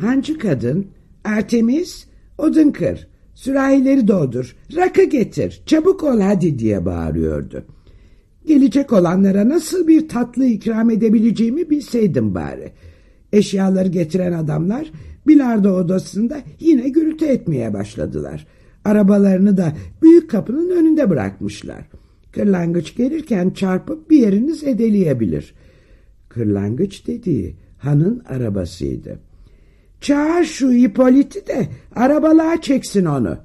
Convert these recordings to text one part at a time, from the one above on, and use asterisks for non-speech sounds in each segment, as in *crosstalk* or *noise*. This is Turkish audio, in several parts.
Hancı kadın, Artemis, odun kır, sürahileri doldur, rakı getir, çabuk ol hadi diye bağırıyordu. Gelecek olanlara nasıl bir tatlı ikram edebileceğimi bilseydim bari. Eşyaları getiren adamlar bilardo odasında yine gürültü etmeye başladılar. Arabalarını da büyük kapının önünde bırakmışlar. Kırlangıç gelirken çarpıp bir yeriniz edeleyebilir. Kırlangıç dediği hanın arabasıydı. Çağır şu Hipolit'i de arabalığa çeksin onu.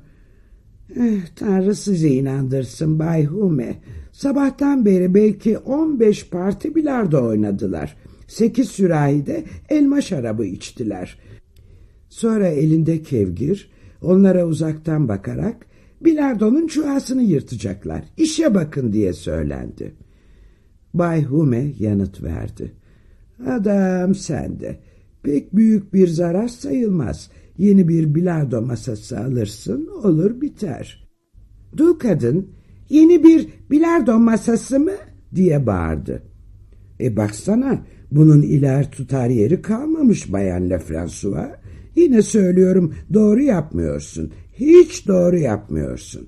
Eh, Tanrı sizi inandırsın Bay Hume. Sabahtan beri belki on beş parti bilardo oynadılar. Sekiz sürahide elma şarabı içtiler. Sonra elinde kevgir onlara uzaktan bakarak bilardonun çuhasını yırtacaklar. İşe bakın diye söylendi. Bay Hume yanıt verdi. Adam sende. Pek büyük bir zarar sayılmaz. Yeni bir bilardo masası alırsın olur biter. Dul kadın yeni bir bilardo masası mı diye bağırdı. E baksana bunun iler tutar yeri kalmamış Bayan Lefrancois. Yine söylüyorum doğru yapmıyorsun. Hiç doğru yapmıyorsun.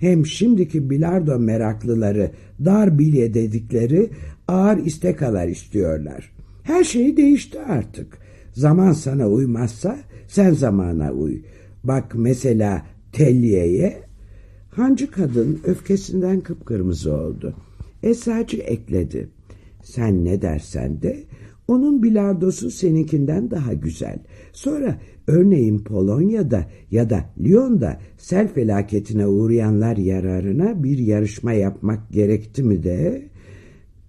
Hem şimdiki bilardo meraklıları dar bilye dedikleri ağır istekalar istiyorlar. Her şey değişti artık. Zaman sana uymazsa sen zamana uy. Bak mesela Telliye'ye. Hancı kadın öfkesinden kıpkırmızı oldu. Esacı ekledi. Sen ne dersen de onun bilardosu seninkinden daha güzel. Sonra örneğin Polonya'da ya da Lyon'da sel felaketine uğrayanlar yararına bir yarışma yapmak gerekti mi de?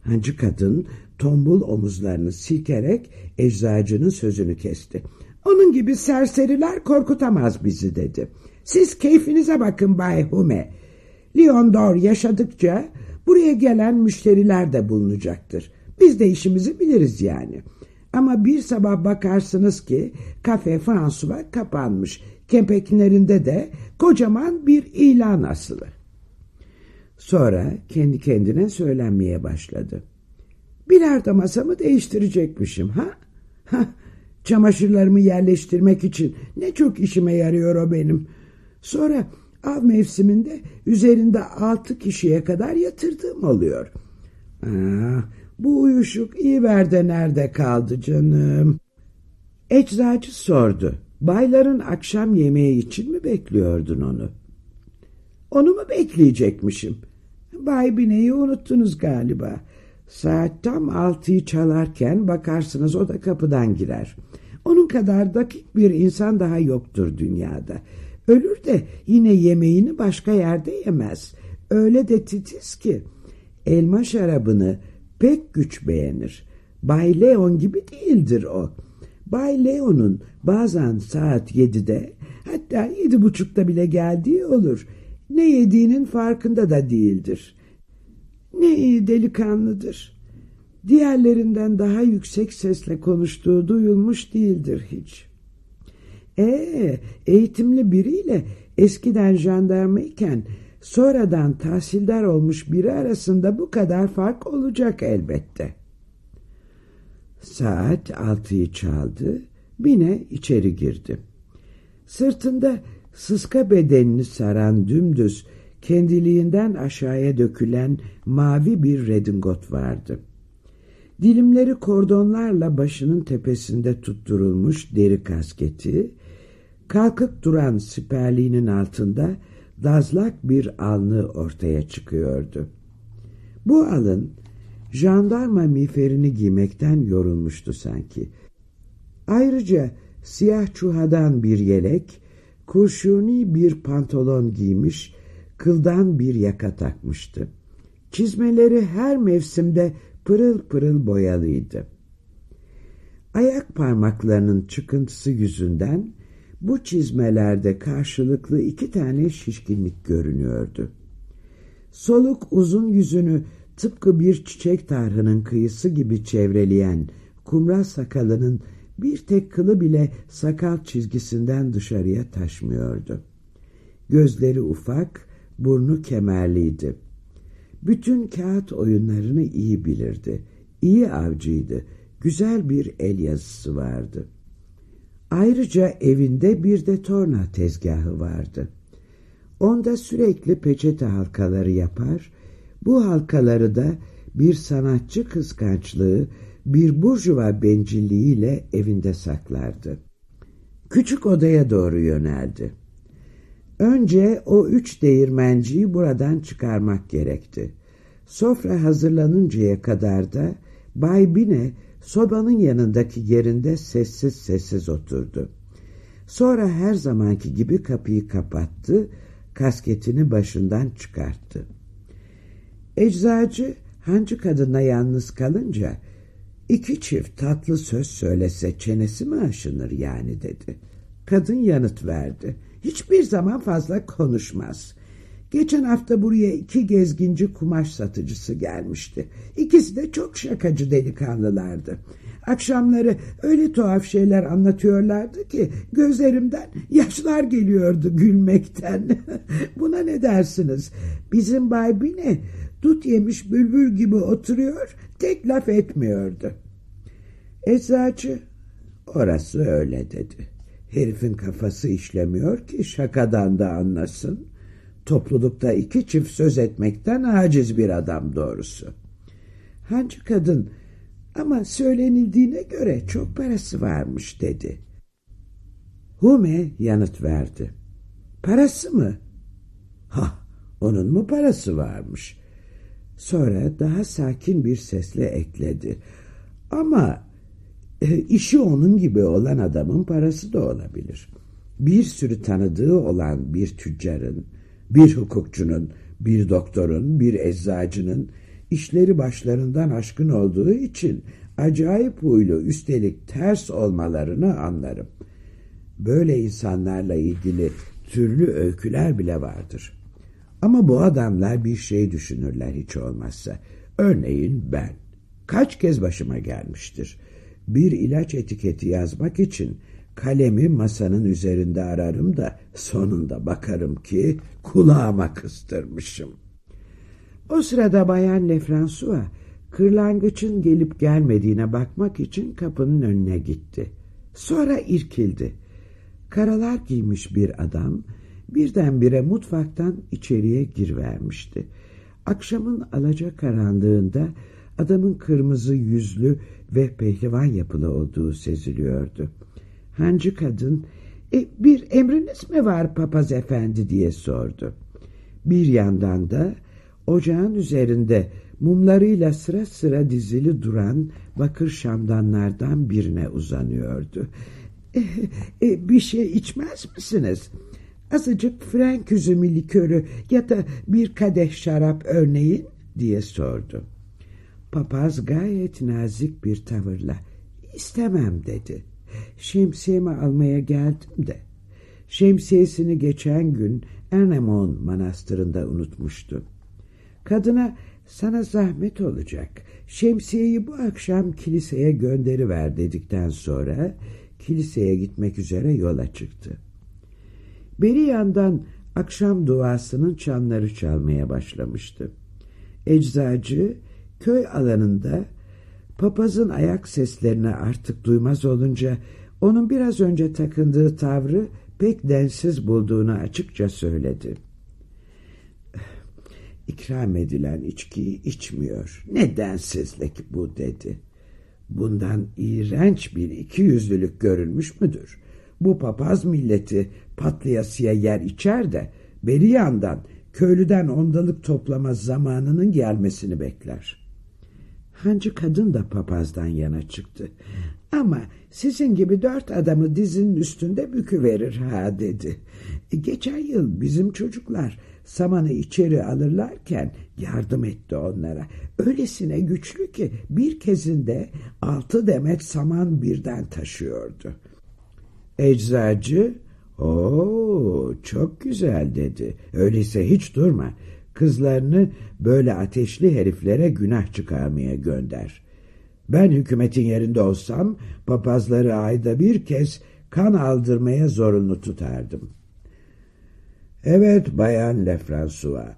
Hancı kadın tombul omuzlarını silkerek eczacının sözünü kesti. Onun gibi serseriler korkutamaz bizi dedi. Siz keyfinize bakın Bay Hume. Dor yaşadıkça buraya gelen müşteriler de bulunacaktır. Biz de işimizi biliriz yani. Ama bir sabah bakarsınız ki kafe François kapanmış. Kempekinlerinde de kocaman bir ilan asılı. Sonra kendi kendine söylenmeye başladı. Bilardo masamı değiştirecekmişim ha? Ha, çamaşırlarımı yerleştirmek için ne çok işime yarıyor o benim. Sonra av mevsiminde üzerinde altı kişiye kadar yatırdığım oluyor. Aa, bu uyuşuk iyi verde nerede kaldı canım? Eczacı sordu. Bayların akşam yemeği için mi bekliyordun onu? Onu mu bekleyecekmişim? Bay Bine'yi unuttunuz galiba. Saat tam altıyı çalarken bakarsınız o da kapıdan girer. Onun kadar dakik bir insan daha yoktur dünyada. Ölür de yine yemeğini başka yerde yemez. Öyle de titiz ki elma şarabını pek güç beğenir. Bay Leon gibi değildir o. Bay Leon'un bazen saat yedide hatta yedi buçukta bile geldiği olur. Ne yediğinin farkında da değildir. Ne iyi delikanlıdır. Diğerlerinden daha yüksek sesle konuştuğu duyulmuş değildir hiç. Ee, eğitimli biriyle eskiden jandarmayken sonradan tahsildar olmuş biri arasında bu kadar fark olacak elbette. Saat altıyı çaldı, Bine içeri girdi. Sırtında sıska bedenini saran dümdüz, kendiliğinden aşağıya dökülen mavi bir redingot vardı. Dilimleri kordonlarla başının tepesinde tutturulmuş deri kasketi, kalkık duran siperliğinin altında dazlak bir alnı ortaya çıkıyordu. Bu alın jandarma miğferini giymekten yorulmuştu sanki. Ayrıca siyah çuhadan bir yelek, kurşuni bir pantolon giymiş, kıldan bir yaka takmıştı. Çizmeleri her mevsimde pırıl pırıl boyalıydı. Ayak parmaklarının çıkıntısı yüzünden bu çizmelerde karşılıklı iki tane şişkinlik görünüyordu. Soluk uzun yüzünü tıpkı bir çiçek tarhının kıyısı gibi çevreleyen kumral sakalının bir tek kılı bile sakal çizgisinden dışarıya taşmıyordu. Gözleri ufak, burnu kemerliydi. Bütün kağıt oyunlarını iyi bilirdi. İyi avcıydı. Güzel bir el yazısı vardı. Ayrıca evinde bir de torna tezgahı vardı. Onda sürekli peçete halkaları yapar, bu halkaları da bir sanatçı kıskançlığı, bir burjuva bencilliğiyle evinde saklardı. Küçük odaya doğru yöneldi. Önce o üç değirmenciyi buradan çıkarmak gerekti. Sofra hazırlanıncaya kadar da Bay Bine sobanın yanındaki yerinde sessiz sessiz oturdu. Sonra her zamanki gibi kapıyı kapattı, kasketini başından çıkarttı. Eczacı hancı kadına yalnız kalınca iki çift tatlı söz söylese çenesi mi aşınır yani dedi. Kadın yanıt verdi. Hiçbir zaman fazla konuşmaz. Geçen hafta buraya iki gezginci kumaş satıcısı gelmişti. İkisi de çok şakacı delikanlılardı. Akşamları öyle tuhaf şeyler anlatıyorlardı ki gözlerimden yaşlar geliyordu gülmekten. *laughs* Buna ne dersiniz? Bizim Bay Bine dut yemiş bülbül gibi oturuyor, tek laf etmiyordu. Eczacı, orası öyle dedi. Herifin kafası işlemiyor ki şakadan da anlasın. Toplulukta iki çift söz etmekten aciz bir adam doğrusu. Hancı kadın ama söylenildiğine göre çok parası varmış dedi. Hume yanıt verdi. Parası mı? Ha, onun mu parası varmış? Sonra daha sakin bir sesle ekledi. Ama e, işi onun gibi olan adamın parası da olabilir. Bir sürü tanıdığı olan bir tüccarın, bir hukukçunun, bir doktorun, bir eczacının işleri başlarından aşkın olduğu için acayip huylu üstelik ters olmalarını anlarım. Böyle insanlarla ilgili türlü öyküler bile vardır. Ama bu adamlar bir şey düşünürler hiç olmazsa. Örneğin ben. Kaç kez başıma gelmiştir. Bir ilaç etiketi yazmak için kalemi masanın üzerinde ararım da sonunda bakarım ki kulağıma kıstırmışım. O sırada Bayan Lefransua kırlangıçın gelip gelmediğine bakmak için kapının önüne gitti. Sonra irkildi. Karalar giymiş bir adam birdenbire mutfaktan içeriye girvermişti. Akşamın alaca karanlığında adamın kırmızı yüzlü ve pehlivan yapılı olduğu seziliyordu. Hancı kadın, e, bir emriniz mi var papaz efendi diye sordu. Bir yandan da ocağın üzerinde mumlarıyla sıra sıra dizili duran bakır şamdanlardan birine uzanıyordu. E, e, bir şey içmez misiniz? Azıcık frenk üzümü likörü ya da bir kadeh şarap örneğin diye sordu. Papaz gayet nazik bir tavırla istemem dedi. Şemsiyemi almaya geldim de. Şemsiyesini geçen gün Ernemon manastırında unutmuştu. Kadına sana zahmet olacak. Şemsiyeyi bu akşam kiliseye gönderiver dedikten sonra kiliseye gitmek üzere yola çıktı. Beri yandan akşam duasının çanları çalmaya başlamıştı. Eczacı köy alanında papazın ayak seslerini artık duymaz olunca onun biraz önce takındığı tavrı pek densiz bulduğunu açıkça söyledi. İkram edilen içkiyi içmiyor. Ne densizlik bu dedi. Bundan iğrenç bir ikiyüzlülük görülmüş müdür? Bu papaz milleti patlayasıya yer içer de beri yandan köylüden ondalık toplama zamanının gelmesini bekler. Hancı kadın da papazdan yana çıktı. Ama sizin gibi dört adamı dizinin üstünde büküverir ha dedi. E, geçen yıl bizim çocuklar samanı içeri alırlarken yardım etti onlara. Öylesine güçlü ki bir kezinde altı demet saman birden taşıyordu. Eczacı, o çok güzel dedi. Öyleyse hiç durma. Kızlarını böyle ateşli heriflere günah çıkarmaya gönder. Ben hükümetin yerinde olsam papazları ayda bir kez kan aldırmaya zorunlu tutardım. Evet bayan Lefransua,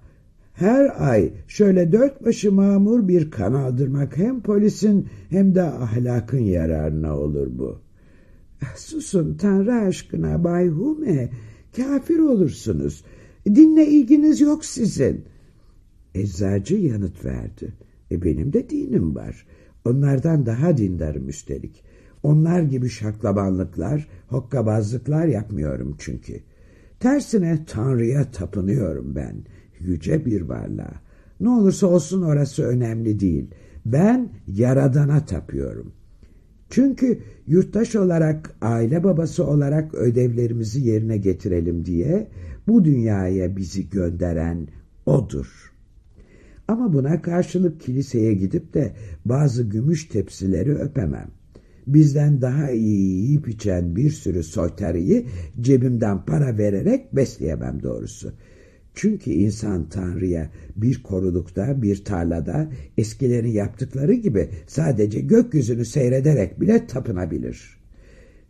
her ay şöyle dört başı mamur bir kan aldırmak hem polisin hem de ahlakın yararına olur bu. Susun Tanrı aşkına Bay Hume. Kafir olursunuz. Dinle ilginiz yok sizin. Eczacı yanıt verdi. E benim de dinim var. Onlardan daha dindarım üstelik. Onlar gibi şaklabanlıklar, hokkabazlıklar yapmıyorum çünkü. Tersine Tanrı'ya tapınıyorum ben. Yüce bir varlığa. Ne olursa olsun orası önemli değil. Ben Yaradan'a tapıyorum. Çünkü yurttaş olarak, aile babası olarak ödevlerimizi yerine getirelim diye bu dünyaya bizi gönderen O'dur. Ama buna karşılık kiliseye gidip de bazı gümüş tepsileri öpemem. Bizden daha iyi yiyip içen bir sürü soytarıyı cebimden para vererek besleyemem doğrusu. Çünkü insan Tanrı'ya bir korulukta, bir tarlada eskilerin yaptıkları gibi sadece gökyüzünü seyrederek bile tapınabilir.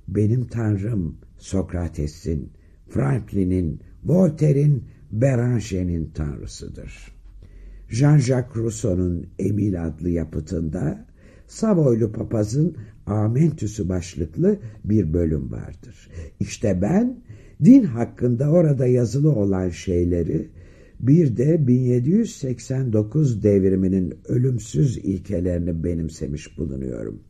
Benim Tanrım Sokrates'in, Franklin'in, Voltaire'in, Beranger'in Tanrısıdır. Jean-Jacques Rousseau'nun Emil adlı yapıtında Savoylu papazın Amentüsü başlıklı bir bölüm vardır. İşte ben din hakkında orada yazılı olan şeyleri bir de 1789 devriminin ölümsüz ilkelerini benimsemiş bulunuyorum.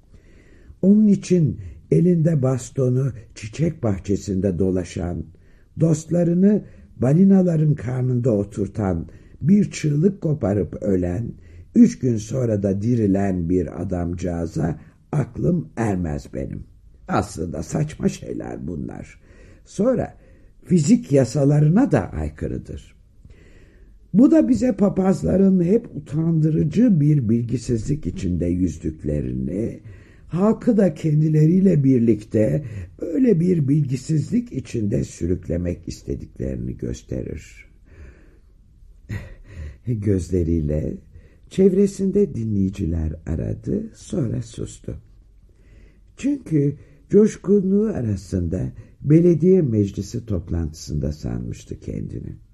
Onun için elinde bastonu çiçek bahçesinde dolaşan, dostlarını balinaların karnında oturtan, bir çığlık koparıp ölen, üç gün sonra da dirilen bir adamcağıza aklım ermez benim. Aslında saçma şeyler bunlar. Sonra fizik yasalarına da aykırıdır. Bu da bize papazların hep utandırıcı bir bilgisizlik içinde yüzdüklerini, halkı da kendileriyle birlikte öyle bir bilgisizlik içinde sürüklemek istediklerini gösterir. *laughs* Gözleriyle çevresinde dinleyiciler aradı, sonra sustu. Çünkü coşkunluğu arasında belediye meclisi toplantısında sanmıştı kendini.